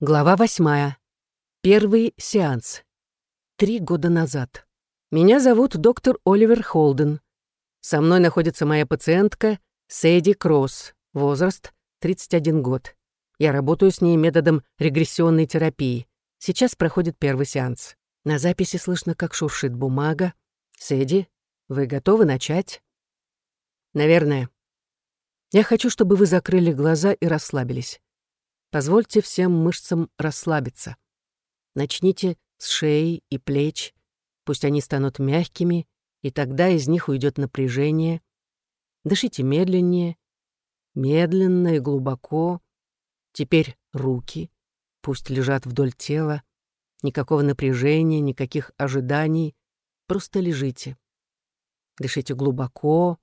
Глава восьмая. Первый сеанс. Три года назад. Меня зовут доктор Оливер Холден. Со мной находится моя пациентка Сэдди Кросс, возраст 31 год. Я работаю с ней методом регрессионной терапии. Сейчас проходит первый сеанс. На записи слышно, как шуршит бумага. Сэдди, вы готовы начать? Наверное. Я хочу, чтобы вы закрыли глаза и расслабились. Позвольте всем мышцам расслабиться. Начните с шеи и плеч, пусть они станут мягкими, и тогда из них уйдет напряжение. Дышите медленнее, медленно и глубоко. Теперь руки, пусть лежат вдоль тела. Никакого напряжения, никаких ожиданий. Просто лежите. Дышите глубоко,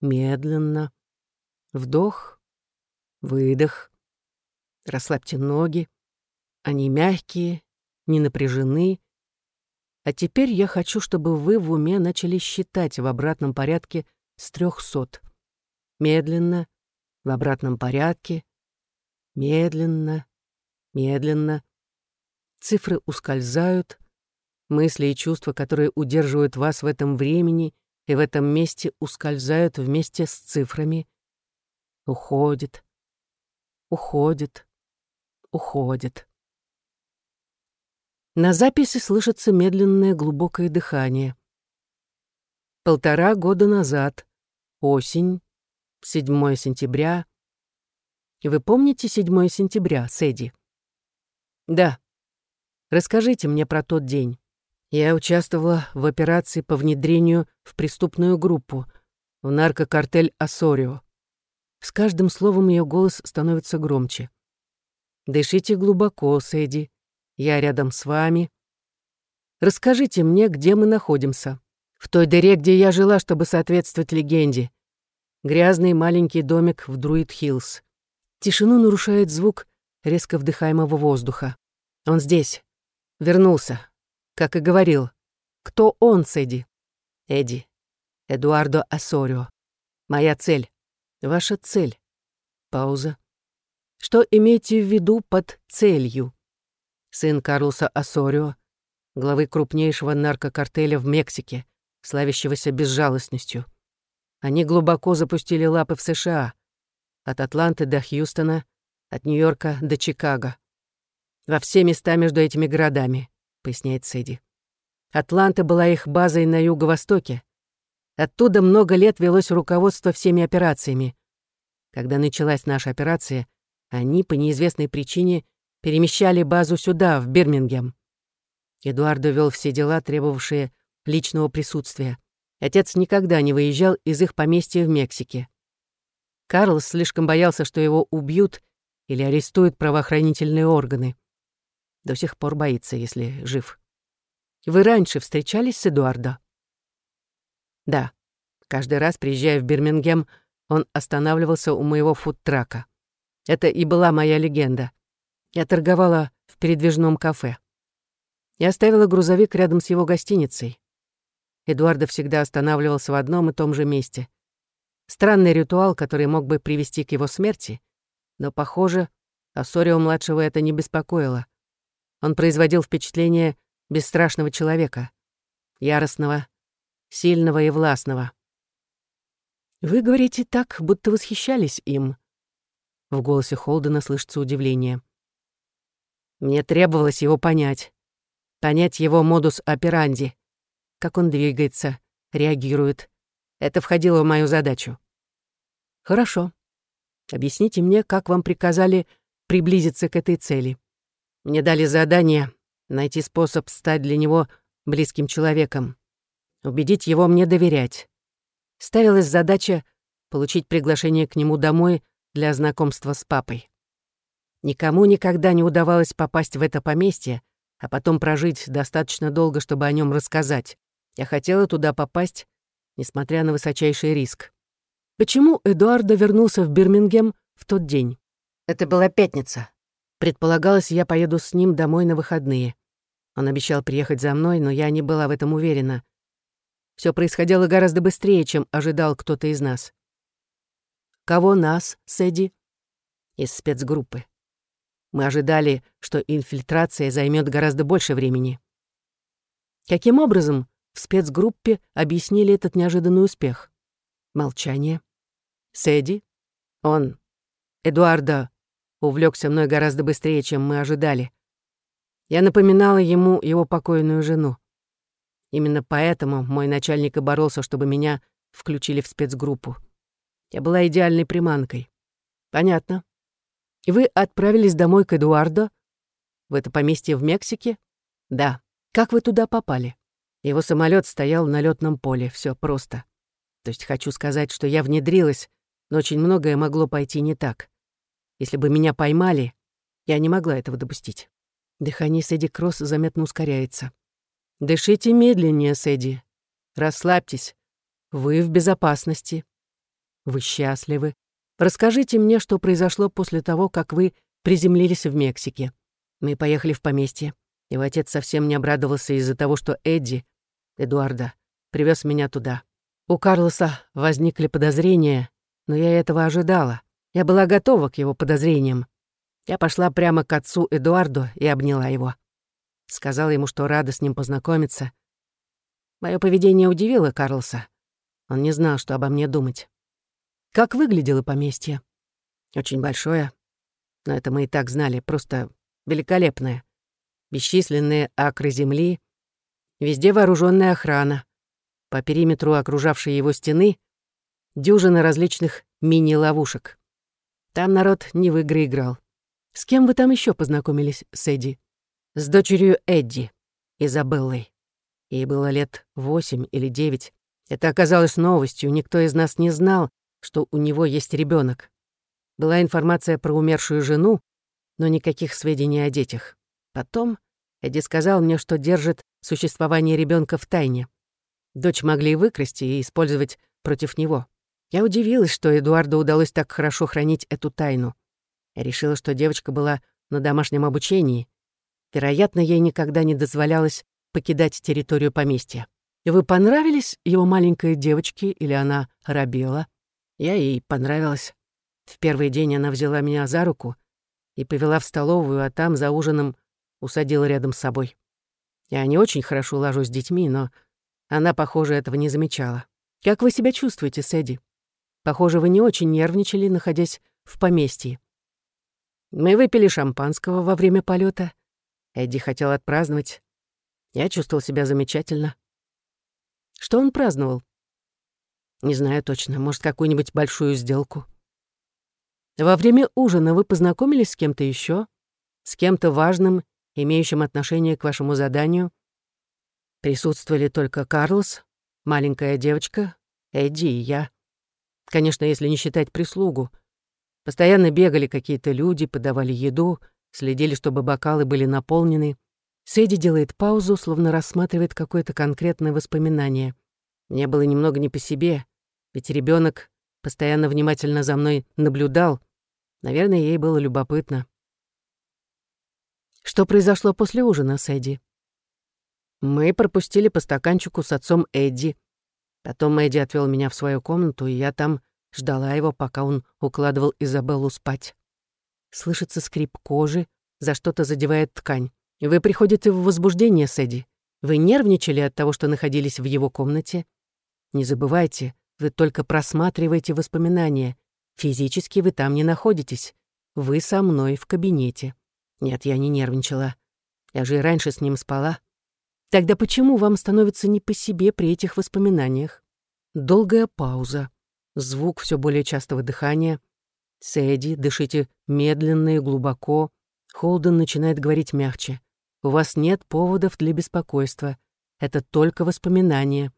медленно. Вдох, выдох. Расслабьте ноги. Они мягкие, не напряжены. А теперь я хочу, чтобы вы в уме начали считать в обратном порядке с трехсот. Медленно, в обратном порядке. Медленно, медленно. Цифры ускользают. Мысли и чувства, которые удерживают вас в этом времени и в этом месте, ускользают вместе с цифрами. Уходит, уходит, уходит. На записи слышится медленное глубокое дыхание. Полтора года назад. Осень. 7 сентября. Вы помните 7 сентября, Сэдди? Да. Расскажите мне про тот день. Я участвовала в операции по внедрению в преступную группу, в наркокартель Ассорио. С каждым словом ее голос становится громче. Дышите глубоко, Сэдди. Я рядом с вами. Расскажите мне, где мы находимся. В той дыре, где я жила, чтобы соответствовать легенде. Грязный маленький домик в Друид-Хиллз. Тишину нарушает звук резко вдыхаемого воздуха. Он здесь. Вернулся. Как и говорил. Кто он, Сэдди? Эдди. Эдуардо Ассорио. Моя цель. Ваша цель. Пауза. Что имеете в виду под целью? Сын Карлоса Асорио, главы крупнейшего наркокартеля в Мексике, славящегося безжалостностью. Они глубоко запустили лапы в США, от Атланты до Хьюстона, от Нью-Йорка до Чикаго. Во все места между этими городами, поясняет Сэдди. Атланта была их базой на юго-востоке. Оттуда много лет велось руководство всеми операциями. Когда началась наша операция, они по неизвестной причине перемещали базу сюда, в Бирмингем. Эдуардо вел все дела, требовавшие личного присутствия. Отец никогда не выезжал из их поместья в Мексике. Карлос слишком боялся, что его убьют или арестуют правоохранительные органы. До сих пор боится, если жив. Вы раньше встречались с Эдуардо? Да. Каждый раз, приезжая в Бирмингем, он останавливался у моего фудтрака. Это и была моя легенда. Я торговала в передвижном кафе. Я оставила грузовик рядом с его гостиницей. Эдуардо всегда останавливался в одном и том же месте. Странный ритуал, который мог бы привести к его смерти, но, похоже, Ассорио-младшего это не беспокоило. Он производил впечатление бесстрашного человека, яростного, сильного и властного. «Вы говорите так, будто восхищались им», в голосе Холдена слышится удивление. Мне требовалось его понять. Понять его модус операнди. Как он двигается, реагирует. Это входило в мою задачу. Хорошо. Объясните мне, как вам приказали приблизиться к этой цели. Мне дали задание найти способ стать для него близким человеком, убедить его мне доверять. Ставилась задача получить приглашение к нему домой для знакомства с папой. Никому никогда не удавалось попасть в это поместье, а потом прожить достаточно долго, чтобы о нем рассказать. Я хотела туда попасть, несмотря на высочайший риск. Почему Эдуардо вернулся в Бирмингем в тот день? Это была пятница. Предполагалось, я поеду с ним домой на выходные. Он обещал приехать за мной, но я не была в этом уверена. Все происходило гораздо быстрее, чем ожидал кто-то из нас. Кого нас, Сэдди? Из спецгруппы. Мы ожидали, что инфильтрация займет гораздо больше времени. Каким образом в спецгруппе объяснили этот неожиданный успех? Молчание. Сэдди? Он. Эдуарда увлекся мной гораздо быстрее, чем мы ожидали. Я напоминала ему его покойную жену. Именно поэтому мой начальник и боролся, чтобы меня включили в спецгруппу. Я была идеальной приманкой. Понятно. И вы отправились домой к Эдуардо? В это поместье в Мексике? Да. Как вы туда попали? Его самолет стоял на летном поле. Все просто. То есть хочу сказать, что я внедрилась, но очень многое могло пойти не так. Если бы меня поймали, я не могла этого допустить. Дыхание Сэдди Кросс заметно ускоряется. «Дышите медленнее, Сэдди. Расслабьтесь. Вы в безопасности. Вы счастливы. Расскажите мне, что произошло после того, как вы приземлились в Мексике. Мы поехали в поместье. Его отец совсем не обрадовался из-за того, что Эдди, Эдуарда, привез меня туда. У Карлоса возникли подозрения, но я этого ожидала. Я была готова к его подозрениям. Я пошла прямо к отцу Эдуарду и обняла его. Сказала ему, что рада с ним познакомиться. Мое поведение удивило Карлоса. Он не знал, что обо мне думать. Как выглядело поместье? Очень большое. Но это мы и так знали, просто великолепное. Бесчисленные акры земли, везде вооруженная охрана. По периметру окружавшей его стены дюжина различных мини-ловушек. Там народ не в игры играл. С кем вы там еще познакомились, Сэдди? С дочерью Эдди, Изабеллой. Ей было лет восемь или девять. Это оказалось новостью, никто из нас не знал, что у него есть ребенок. Была информация про умершую жену, но никаких сведений о детях. Потом Эдди сказал мне, что держит существование ребенка в тайне. Дочь могли выкрасть и использовать против него. Я удивилась, что Эдуарду удалось так хорошо хранить эту тайну. Я решила, что девочка была на домашнем обучении. Вероятно, ей никогда не дозволялось покидать территорию поместья. И вы понравились его маленькой девочке или она робела? Я ей понравилась. В первый день она взяла меня за руку и повела в столовую, а там за ужином усадила рядом с собой. Я не очень хорошо ложусь с детьми, но она, похоже, этого не замечала. Как вы себя чувствуете, Сэдди? Похоже, вы не очень нервничали, находясь в поместье. Мы выпили шампанского во время полета. Эдди хотел отпраздновать. Я чувствовал себя замечательно. Что он праздновал? Не знаю точно. Может, какую-нибудь большую сделку. Во время ужина вы познакомились с кем-то еще, С кем-то важным, имеющим отношение к вашему заданию? Присутствовали только Карлос, маленькая девочка, Эдди и я. Конечно, если не считать прислугу — Постоянно бегали какие-то люди, подавали еду, следили, чтобы бокалы были наполнены. Сэдди делает паузу, словно рассматривает какое-то конкретное воспоминание. Мне было немного не по себе, ведь ребенок постоянно внимательно за мной наблюдал. Наверное, ей было любопытно. Что произошло после ужина, Сэдди? Мы пропустили по стаканчику с отцом Эдди. Потом Эдди отвел меня в свою комнату, и я там ждала его, пока он укладывал Изабеллу спать. Слышится скрип кожи, за что-то задевает ткань. Вы приходите в возбуждение, Сэдди. Вы нервничали от того, что находились в его комнате? Не забывайте, вы только просматриваете воспоминания. Физически вы там не находитесь. Вы со мной в кабинете. Нет, я не нервничала. Я же и раньше с ним спала. Тогда почему вам становится не по себе при этих воспоминаниях? Долгая пауза звук все более частого дыхания. «Сэдди, дышите медленно и глубоко». Холден начинает говорить мягче. «У вас нет поводов для беспокойства. Это только воспоминания».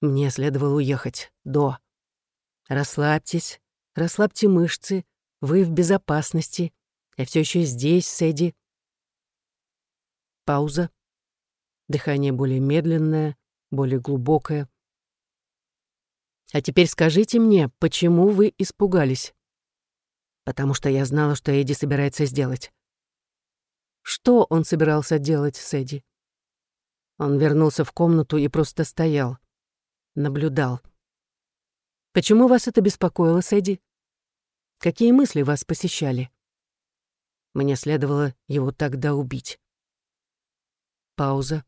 Мне следовало уехать. До. Расслабьтесь, расслабьте мышцы. Вы в безопасности. Я все еще здесь, Сэдди. Пауза. Дыхание более медленное, более глубокое. А теперь скажите мне, почему вы испугались? Потому что я знала, что Эдди собирается сделать. Что он собирался делать с? Он вернулся в комнату и просто стоял. Наблюдал. Почему вас это беспокоило, Сэдди? Какие мысли вас посещали? Мне следовало его тогда убить. Пауза.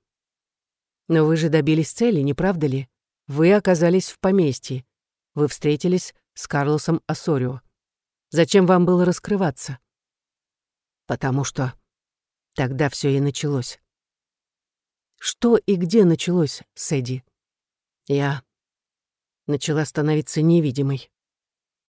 Но вы же добились цели, не правда ли? Вы оказались в поместье. Вы встретились с Карлосом Осорио. Зачем вам было раскрываться? Потому что тогда все и началось. Что и где началось, Сэдди? Я начала становиться невидимой.